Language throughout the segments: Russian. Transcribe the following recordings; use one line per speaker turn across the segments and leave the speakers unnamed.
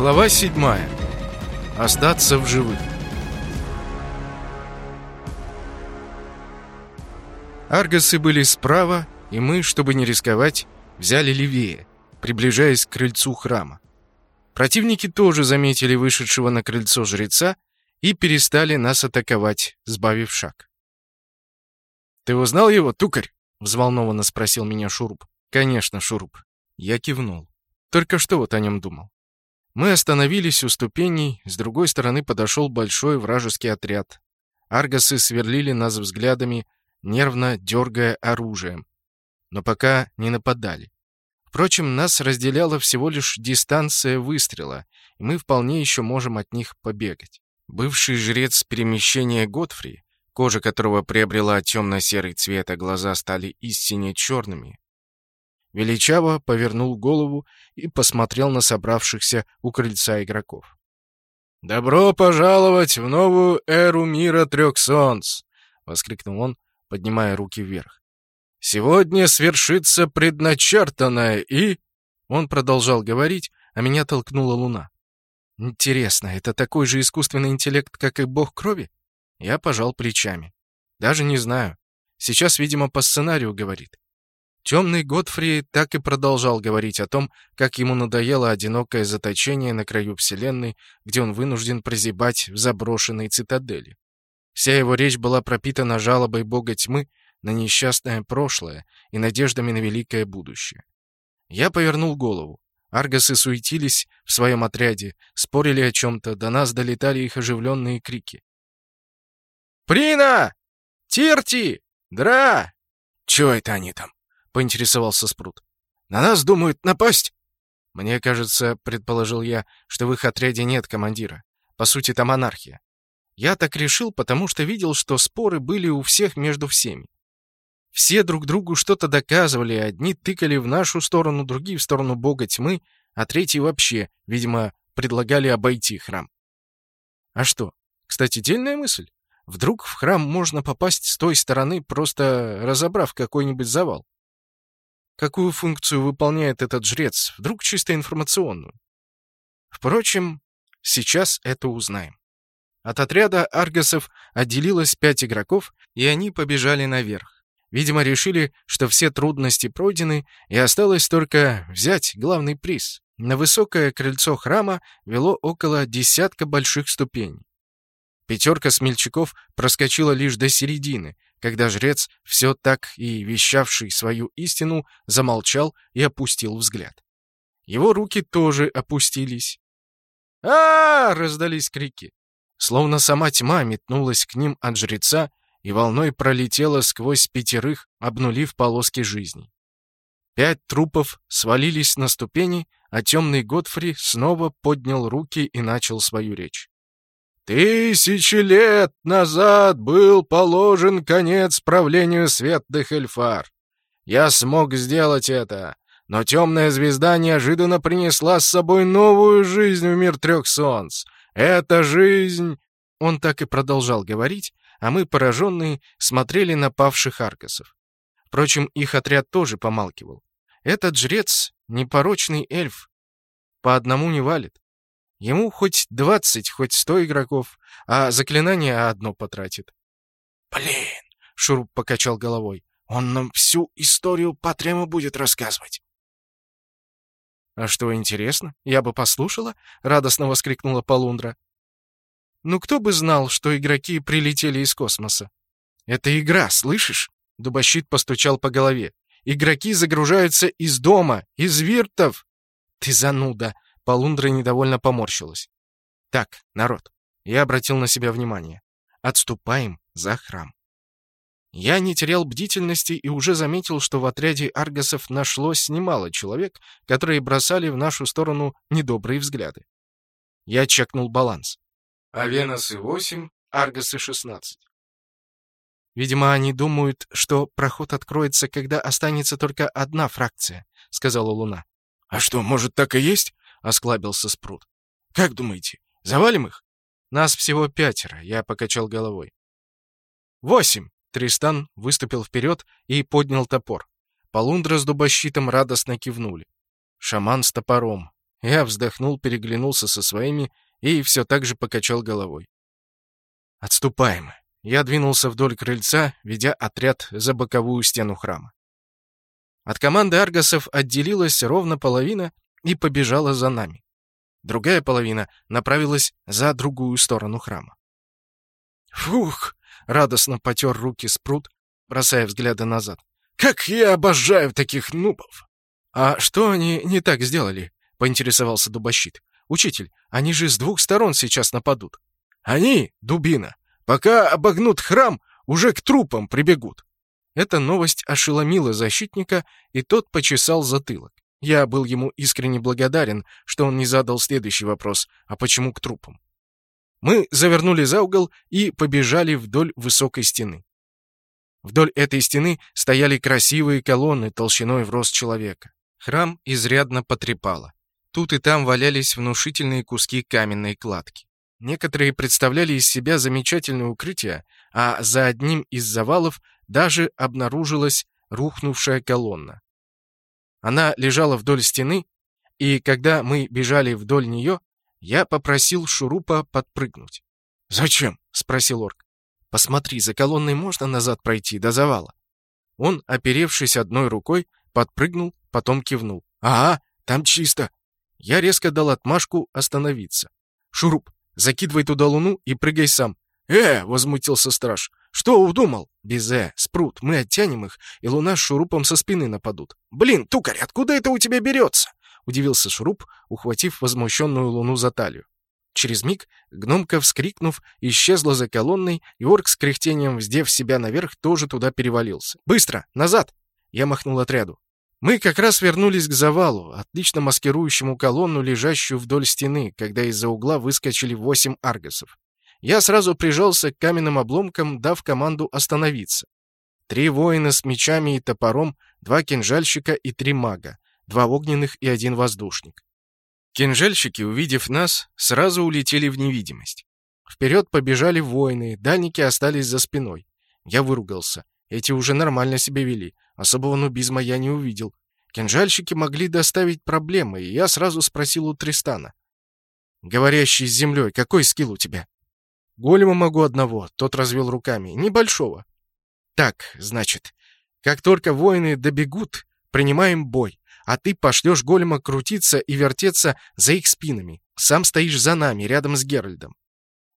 Глава седьмая. Остаться в живых. Аргосы были справа, и мы, чтобы не рисковать, взяли левее, приближаясь к крыльцу храма. Противники тоже заметили вышедшего на крыльцо жреца и перестали нас атаковать, сбавив шаг. «Ты узнал его, тукарь?» — взволнованно спросил меня Шуруп. «Конечно, Шуруп». Я кивнул. Только что вот о нем думал. Мы остановились у ступеней, с другой стороны подошел большой вражеский отряд. Аргосы сверлили нас взглядами, нервно дергая оружием. Но пока не нападали. Впрочем, нас разделяла всего лишь дистанция выстрела, и мы вполне еще можем от них побегать. Бывший жрец перемещения Готфри, кожа которого приобрела темно-серый цвет, а глаза стали истинно черными, величаво повернул голову и посмотрел на собравшихся у крыльца игроков. «Добро пожаловать в новую эру мира трех солнц!» — воскликнул он, поднимая руки вверх. «Сегодня свершится предначертанное и...» Он продолжал говорить, а меня толкнула луна. «Интересно, это такой же искусственный интеллект, как и бог крови?» Я пожал плечами. «Даже не знаю. Сейчас, видимо, по сценарию говорит. Темный Годфри так и продолжал говорить о том, как ему надоело одинокое заточение на краю Вселенной, где он вынужден прозябать в заброшенной цитадели. Вся его речь была пропитана жалобой бога тьмы на несчастное прошлое и надеждами на великое будущее. Я повернул голову. Аргосы суетились в своем отряде, спорили о чем-то, до нас долетали их оживленные крики. «Прина! Тирти! Дра!» «Чего это они там?» — поинтересовался Спрут. «На нас думают напасть?» «Мне кажется, — предположил я, — что в их отряде нет командира. По сути, там анархия. Я так решил, потому что видел, что споры были у всех между всеми. Все друг другу что-то доказывали, одни тыкали в нашу сторону, другие в сторону бога тьмы, а третьи вообще, видимо, предлагали обойти храм. А что? Кстати, дельная мысль. Вдруг в храм можно попасть с той стороны, просто разобрав какой-нибудь завал. Какую функцию выполняет этот жрец? Вдруг чисто информационную? Впрочем, сейчас это узнаем. От отряда аргосов отделилось пять игроков, и они побежали наверх. Видимо, решили, что все трудности пройдены, и осталось только взять главный приз. На высокое крыльцо храма вело около десятка больших ступеней. Пятерка смельчаков проскочила лишь до середины, когда жрец, все так и вещавший свою истину, замолчал и опустил взгляд. Его руки тоже опустились. а, раздались крики. Словно сама тьма метнулась к ним от жреца и волной пролетела сквозь пятерых, обнулив полоски жизни. Пять трупов свалились на ступени, а темный Годфри снова поднял руки и начал свою речь. Тысячи лет назад был положен конец правлению светлых эльфар. Я смог сделать это, но темная звезда неожиданно принесла с собой новую жизнь в мир трех солнц. Эта жизнь...» Он так и продолжал говорить, а мы, пораженные, смотрели на павших аркасов. Впрочем, их отряд тоже помалкивал. Этот жрец — непорочный эльф. По одному не валит. Ему хоть двадцать, хоть сто игроков, а заклинание одно потратит.
«Блин!» — Шуруп покачал головой. «Он нам всю историю Патрема будет рассказывать».
«А что, интересно? Я бы послушала?» — радостно воскликнула Полундра. «Ну кто бы знал, что игроки прилетели из космоса?» «Это игра, слышишь?» — Дубощит постучал по голове. «Игроки загружаются из дома, из виртов!» «Ты зануда!» Полундра недовольно поморщилась. «Так, народ, я обратил на себя внимание. Отступаем за храм». Я не терял бдительности и уже заметил, что в отряде аргосов нашлось немало человек, которые бросали в нашу сторону недобрые взгляды. Я чекнул баланс. Авеносы 8, аргосы 16. «Видимо, они думают, что проход откроется, когда останется только одна фракция», — сказала Луна.
«А что, может, так и есть?» — осклабился Спрут. «Как думаете, завалим их?»
«Нас всего пятеро», — я покачал головой. «Восемь!» — Тристан выступил вперед и поднял топор. Полундра с дубощитом радостно кивнули. Шаман с топором. Я вздохнул, переглянулся со своими и все так же покачал головой. «Отступаем». Я двинулся вдоль крыльца, ведя отряд за боковую стену храма. От команды аргосов отделилась ровно половина и побежала за нами. Другая половина направилась за другую сторону храма. «Фух!» — радостно потер руки спрут, бросая взгляды назад. «Как я обожаю таких нубов!» «А что они не так сделали?» — поинтересовался Дубощит. «Учитель, они же с двух сторон сейчас нападут». «Они, дубина, пока обогнут храм, уже к трупам прибегут». Эта новость ошеломила защитника, и тот почесал затылок. Я был ему искренне благодарен, что он не задал следующий вопрос, а почему к трупам. Мы завернули за угол и побежали вдоль высокой стены. Вдоль этой стены стояли красивые колонны толщиной в рост человека. Храм изрядно потрепало. Тут и там валялись внушительные куски каменной кладки. Некоторые представляли из себя замечательное укрытие, а за одним из завалов даже обнаружилась рухнувшая колонна. Она лежала вдоль стены, и когда мы бежали вдоль нее, я попросил Шурупа подпрыгнуть. «Зачем?» — спросил орк. «Посмотри, за колонной можно назад пройти, до завала». Он, оперевшись одной рукой, подпрыгнул, потом кивнул. «Ага, там чисто». Я резко дал отмашку остановиться. «Шуруп, закидывай туда луну и прыгай сам». «Э!» — возмутился страж. «Что удумал?» «Безе, спрут, мы оттянем их, и луна с шурупом со спины нападут». «Блин, тукарь, откуда это у тебя берется?» — удивился шуруп, ухватив возмущенную луну за талию. Через миг гномка, вскрикнув, исчезла за колонной, и орк с кряхтением, вздев себя наверх, тоже туда перевалился. «Быстро! Назад!» — я махнул отряду. Мы как раз вернулись к завалу, отлично маскирующему колонну, лежащую вдоль стены, когда из-за угла выскочили восемь аргосов. Я сразу прижался к каменным обломкам, дав команду остановиться. Три воина с мечами и топором, два кинжальщика и три мага, два огненных и один воздушник. Кинжальщики, увидев нас, сразу улетели в невидимость. Вперед побежали воины, дальники остались за спиной. Я выругался. Эти уже нормально себя вели. Особого нубизма я не увидел. Кинжальщики могли доставить проблемы, и я сразу спросил у Тристана. «Говорящий с землей, какой скилл у тебя?» Голема могу одного, тот развел руками. Небольшого. Так, значит, как только воины добегут, принимаем бой, а ты пошлешь голема крутиться и вертеться за их спинами. Сам стоишь за нами, рядом с Геральдом.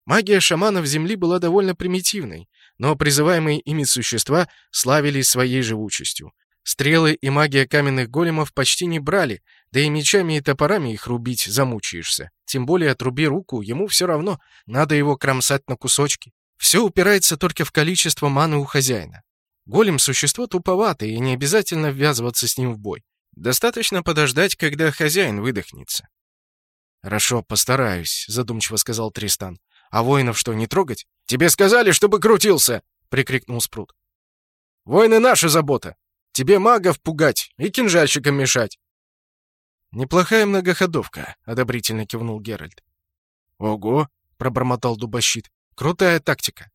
Магия шаманов Земли была довольно примитивной, но призываемые ими существа славились своей живучестью. Стрелы и магия каменных големов почти не брали, да и мечами и топорами их рубить замучаешься. Тем более отруби руку, ему все равно, надо его кромсать на кусочки. Все упирается только в количество маны у хозяина. Голем — существо туповатое, и не обязательно ввязываться с ним в бой. Достаточно подождать, когда хозяин выдохнется. «Хорошо, постараюсь», — задумчиво сказал Тристан. «А воинов что, не трогать?» «Тебе сказали, чтобы крутился!» — прикрикнул Спрут. «Воины — наша забота!» Тебе магов пугать и кинжальщикам мешать. Неплохая многоходовка, одобрительно кивнул Геральт. Ого, пробормотал дубощит. Крутая тактика.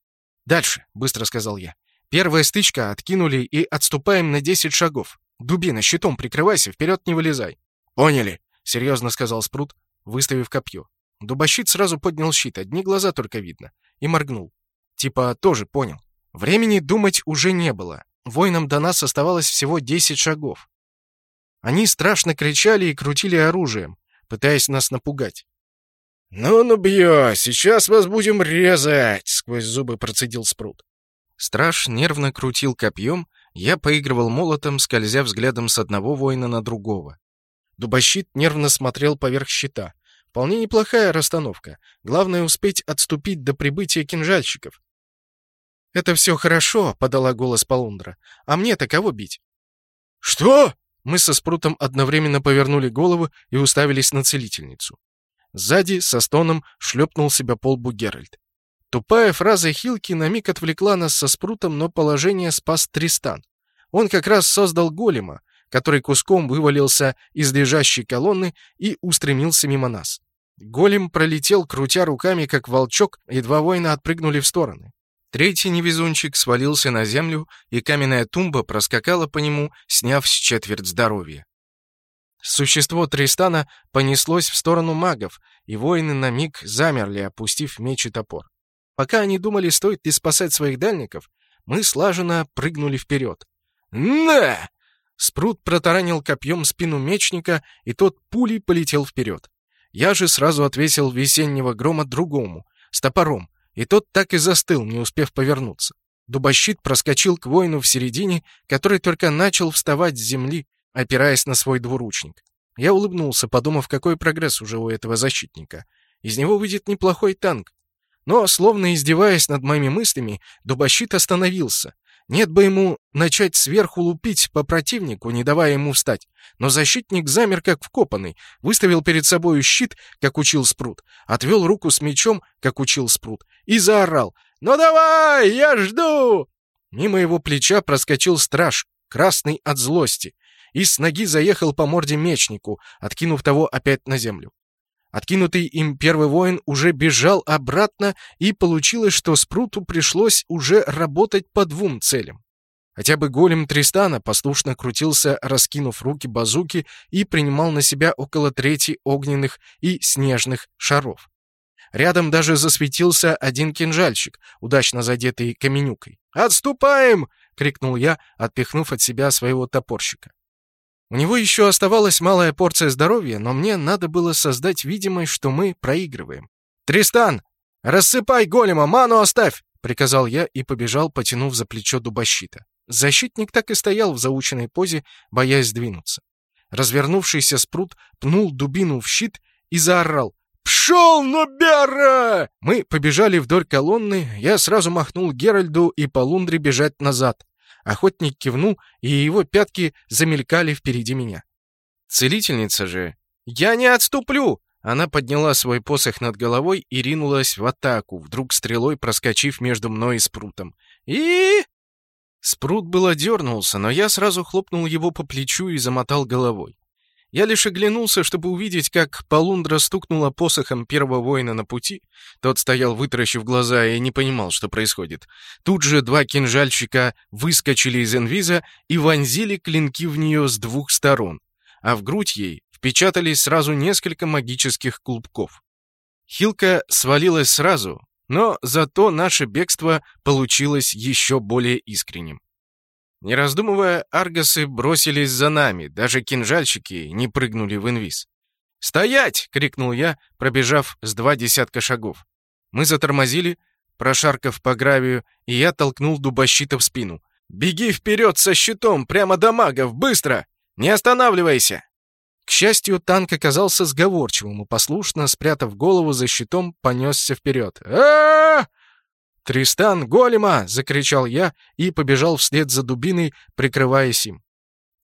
Дальше, быстро сказал я. Первая стычка откинули и отступаем на десять шагов. Дубина, щитом прикрывайся, вперед не вылезай. Поняли, серьезно сказал Спрут, выставив копье. Дубощит сразу поднял щит, одни глаза только видно, и моргнул. Типа тоже понял. Времени думать уже не было. Воинам до нас оставалось всего 10 шагов. Они страшно кричали и крутили оружием, пытаясь нас напугать. «Ну, ну, бьё, сейчас вас будем резать!» — сквозь зубы процедил Спрут. Страж нервно крутил копьем, я поигрывал молотом, скользя взглядом с одного воина на другого. Дубощит нервно смотрел поверх щита. Вполне неплохая расстановка. Главное успеть отступить до прибытия кинжальщиков. «Это все хорошо», — подала голос Полундра. «А мне-то кого бить?» «Что?» Мы со Спрутом одновременно повернули голову и уставились на целительницу. Сзади, со стоном, шлепнул себя по лбу Геральт. Тупая фраза Хилки на миг отвлекла нас со Спрутом, но положение спас Тристан. Он как раз создал голема, который куском вывалился из лежащей колонны и устремился мимо нас. Голем пролетел, крутя руками, как волчок, и два воина отпрыгнули в стороны. Третий невезунчик свалился на землю, и каменная тумба проскакала по нему, сняв с четверть здоровья. Существо Тристана понеслось в сторону магов, и воины на миг замерли, опустив меч и топор. Пока они думали, стоит ли спасать своих дальников, мы слаженно прыгнули вперед. «На!» Спрут протаранил копьем спину мечника, и тот пулей полетел вперед. Я же сразу отвесил весеннего грома другому, с топором, и тот так и застыл, не успев повернуться. Дубощит проскочил к воину в середине, который только начал вставать с земли, опираясь на свой двуручник. Я улыбнулся, подумав, какой прогресс уже у этого защитника. Из него выйдет неплохой танк. Но, словно издеваясь над моими мыслями, дубощит остановился. Нет бы ему начать сверху лупить по противнику, не давая ему встать. Но защитник замер как вкопанный, выставил перед собой щит, как учил Спрут, отвел руку с мечом, как учил Спрут, и заорал «Ну давай, я жду!» Мимо его плеча проскочил страж, красный от злости, и с ноги заехал по морде мечнику, откинув того опять на землю. Откинутый им первый воин уже бежал обратно, и получилось, что Спруту пришлось уже работать по двум целям. Хотя бы голем Тристана послушно крутился, раскинув руки базуки, и принимал на себя около трети огненных и снежных шаров. Рядом даже засветился один кинжальщик, удачно задетый каменюкой. «Отступаем!» — крикнул я, отпихнув от себя своего топорщика. У него еще оставалась малая порция здоровья, но мне надо было создать видимость, что мы проигрываем. «Тристан! Рассыпай голема, ману оставь!» — приказал я и побежал, потянув за плечо дубощита. Защитник так и стоял в заученной позе, боясь сдвинуться. Развернувшийся спрут пнул дубину в щит и заорал. «Пшел, Нубера!» Мы побежали вдоль колонны, я сразу махнул Геральду и по лундре бежать назад. Охотник кивнул, и его пятки замелькали впереди меня. Целительница же... «Я не отступлю!» Она подняла свой посох над головой и ринулась в атаку, вдруг стрелой проскочив между мной и Спрутом. «И...» Спрут было дернулся, но я сразу хлопнул его по плечу и замотал головой. Я лишь оглянулся, чтобы увидеть, как Полундра стукнула посохом первого воина на пути. Тот стоял, вытаращив глаза, и не понимал, что происходит. Тут же два кинжальщика выскочили из инвиза и вонзили клинки в нее с двух сторон, а в грудь ей впечатались сразу несколько магических клубков. Хилка свалилась сразу, но зато наше бегство получилось еще более искренним. Не раздумывая, аргасы бросились за нами, даже кинжальщики не прыгнули в инвиз. «Стоять!» — крикнул я, пробежав с два десятка шагов. Мы затормозили, прошаркав по гравию, и я толкнул дубощита в спину. «Беги вперед со щитом, прямо до магов, быстро! Не останавливайся!» К счастью, танк оказался сговорчивым и, послушно, спрятав голову за щитом, понесся вперед. а, -а, -а «Тристан, голема!» — закричал я и побежал вслед за дубиной, прикрываясь им.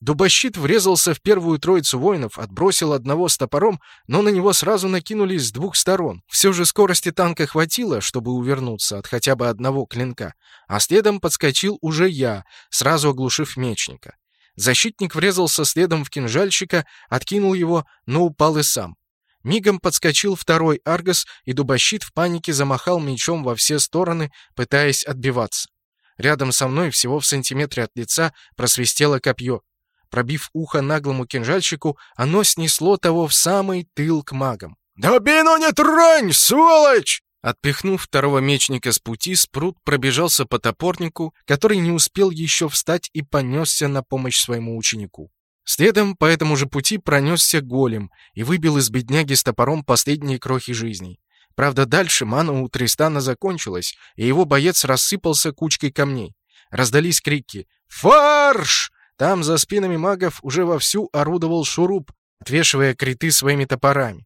Дубощит врезался в первую троицу воинов, отбросил одного с топором, но на него сразу накинулись с двух сторон. Все же скорости танка хватило, чтобы увернуться от хотя бы одного клинка, а следом подскочил уже я, сразу оглушив мечника. Защитник врезался следом в кинжальщика, откинул его, но упал и сам. Мигом подскочил второй Аргос, и дубощит в панике замахал мечом во все стороны, пытаясь отбиваться. Рядом со мной, всего в сантиметре от лица, просвистело копье. Пробив ухо наглому кинжальщику, оно снесло того в самый тыл к магам. «Добину не тронь, сволочь!» Отпихнув второго мечника с пути, Спрут пробежался по топорнику, который не успел еще встать и понесся на помощь своему ученику. Следом по этому же пути пронесся голем и выбил из бедняги с топором последние крохи жизни. Правда, дальше мана у Тристана закончилась, и его боец рассыпался кучкой камней. Раздались крики «Фарш!». Там за спинами магов уже вовсю орудовал шуруп, отвешивая криты своими топорами.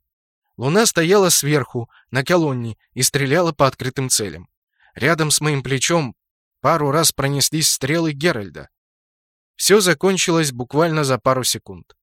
Луна стояла сверху, на колонне, и стреляла по открытым целям. Рядом с моим плечом пару раз пронеслись стрелы Геральда. Все закончилось буквально за пару секунд.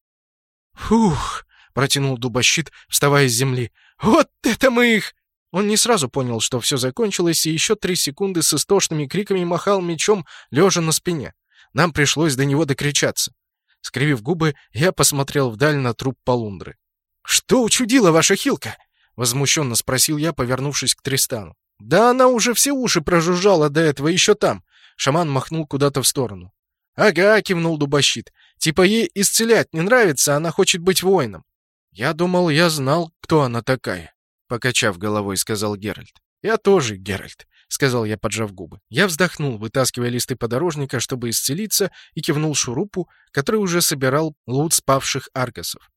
«Фух!» — протянул дубощит, вставая с земли. «Вот это мы их!» Он не сразу понял, что все закончилось, и еще три секунды с истошными криками махал мечом, лежа на спине. Нам пришлось до него докричаться. Скривив губы, я посмотрел вдаль на труп Полундры. «Что учудила ваша хилка?» — возмущенно спросил я, повернувшись к Тристану. «Да она уже все уши прожужжала до этого еще там!» Шаман махнул куда-то в сторону. «Ага», — кивнул дубощит. «Типа ей исцелять не нравится, она хочет быть воином». «Я думал, я знал, кто она такая», — покачав головой, сказал Геральт. «Я тоже Геральт», — сказал я, поджав губы. Я вздохнул, вытаскивая листы подорожника, чтобы исцелиться, и кивнул шурупу, который уже собирал лут спавших аргосов.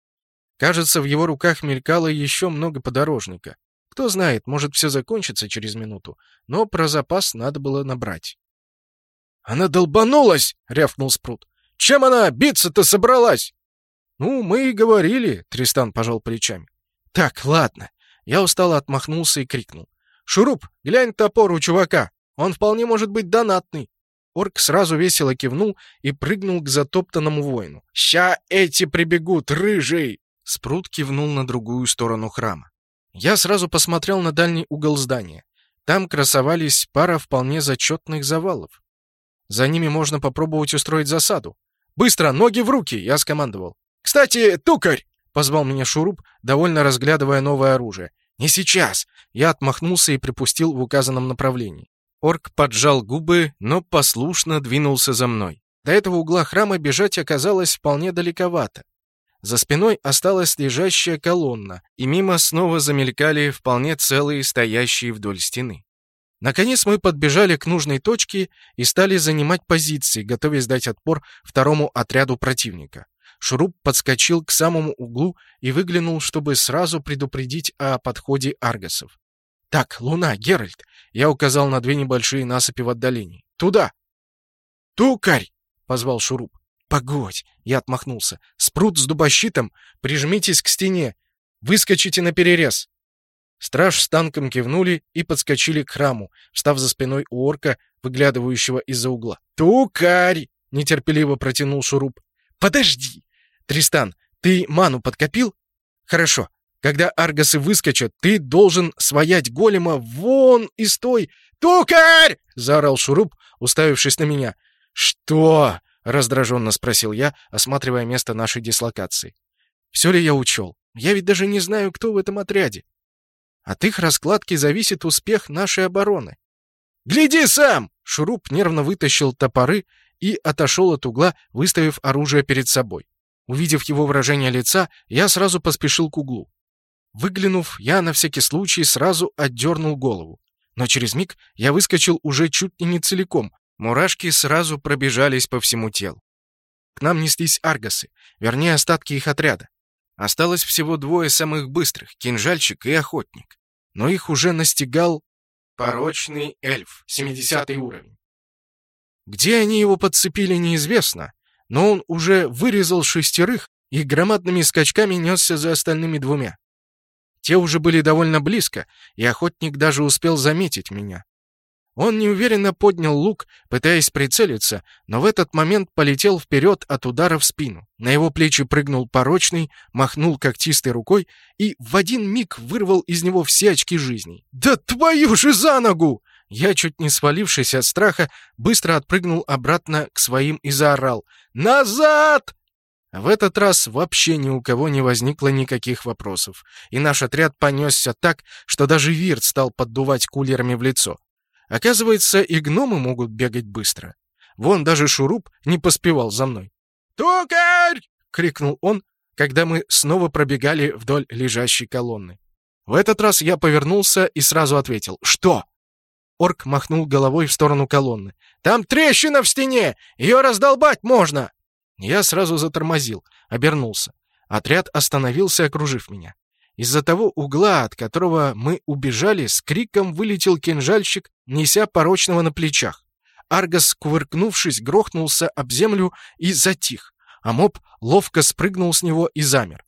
Кажется, в его руках мелькало еще много подорожника. Кто знает, может, все закончится через минуту, но про запас надо было набрать. «Она долбанулась!» — рявкнул Спрут. «Чем она биться-то собралась?» «Ну, мы и говорили», — Тристан пожал плечами. «Так, ладно». Я устало отмахнулся и крикнул. «Шуруп, глянь топор у чувака. Он вполне может быть донатный». Орк сразу весело кивнул и прыгнул к затоптанному воину. «Ща эти прибегут, рыжий!» Спрут кивнул на другую сторону храма. Я сразу посмотрел на дальний угол здания. Там красовались пара вполне зачетных завалов. За ними можно попробовать устроить засаду. «Быстро, ноги в руки!» — я скомандовал. «Кстати, тукарь!» — позвал меня Шуруп, довольно разглядывая новое оружие. «Не сейчас!» — я отмахнулся и припустил в указанном направлении. Орк поджал губы, но послушно двинулся за мной. До этого угла храма бежать оказалось вполне далековато. За спиной осталась лежащая колонна, и мимо снова замелькали вполне целые стоящие вдоль стены. Наконец мы подбежали к нужной точке и стали занимать позиции, готовясь дать отпор второму отряду противника. Шуруп подскочил к самому углу и выглянул, чтобы сразу предупредить о подходе аргосов. «Так, Луна, Геральт!» — я указал на две небольшие насыпи в отдалении. «Туда!» «Тукарь!» — позвал Шуруп. «Погодь!» — я отмахнулся. «Спрут с дубощитом! Прижмитесь к стене! Выскочите на перерез!» Страж с танком кивнули и подскочили к храму, встав за спиной у орка, выглядывающего из-за угла. «Тукарь!» — нетерпеливо протянул Шуруп. «Подожди! Тристан, ты ману подкопил? Хорошо. Когда аргасы выскочат, ты должен своять голема вон из той... «Тукарь!» — заорал Шуруп, уставившись на меня. «Что?» — раздраженно спросил я, осматривая место нашей дислокации. «Все ли я учел? Я ведь даже не знаю, кто в этом отряде. От их раскладки зависит успех нашей обороны. «Гляди сам!» Шуруп нервно вытащил топоры и отошел от угла, выставив оружие перед собой. Увидев его выражение лица, я сразу поспешил к углу. Выглянув, я на всякий случай сразу отдернул голову. Но через миг я выскочил уже чуть ли не целиком. Мурашки сразу пробежались по всему телу. К нам неслись аргасы, вернее, остатки их отряда. Осталось всего двое самых быстрых — кинжальщик и охотник. Но их уже настигал порочный эльф, 70 уровень. Где они его подцепили, неизвестно, но он уже вырезал шестерых и громадными скачками несся за остальными двумя. Те уже были довольно близко, и охотник даже успел заметить меня. Он неуверенно поднял лук, пытаясь прицелиться, но в этот момент полетел вперед от удара в спину. На его плечи прыгнул порочный, махнул когтистой рукой и в один миг вырвал из него все очки жизни. «Да твою же за ногу!» Я, чуть не свалившись от страха, быстро отпрыгнул обратно к своим и заорал. «Назад!» В этот раз вообще ни у кого не возникло никаких вопросов, и наш отряд понесся так, что даже Вирт стал поддувать кулерами в лицо. Оказывается, и гномы могут бегать быстро. Вон даже Шуруп не поспевал за мной. «Тукарь!» — крикнул он, когда мы снова пробегали вдоль лежащей колонны. В этот раз я повернулся и сразу ответил «Что?». Орк махнул головой в сторону колонны. «Там трещина в стене! Ее раздолбать можно!» Я сразу затормозил, обернулся. Отряд остановился, окружив меня. Из-за того угла, от которого мы убежали, с криком вылетел кинжальщик, неся порочного на плечах. Аргос, кувыркнувшись, грохнулся об землю и затих, а моб ловко спрыгнул с него и замер.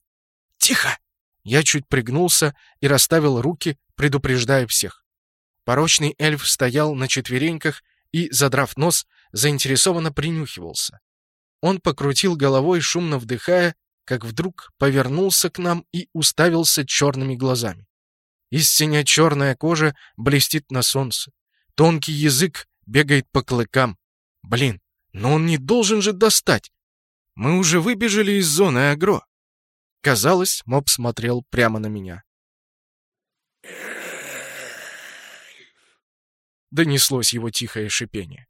«Тихо!» Я чуть пригнулся и расставил руки, предупреждая всех. Порочный эльф стоял на четвереньках и, задрав нос, заинтересованно принюхивался. Он покрутил головой, шумно вдыхая, как вдруг повернулся к нам и уставился черными глазами. Истинно черная кожа блестит на солнце. Тонкий язык бегает по клыкам. Блин, но он не должен же достать. Мы уже выбежали из зоны агро. Казалось, моб смотрел прямо на меня. Донеслось его тихое шипение.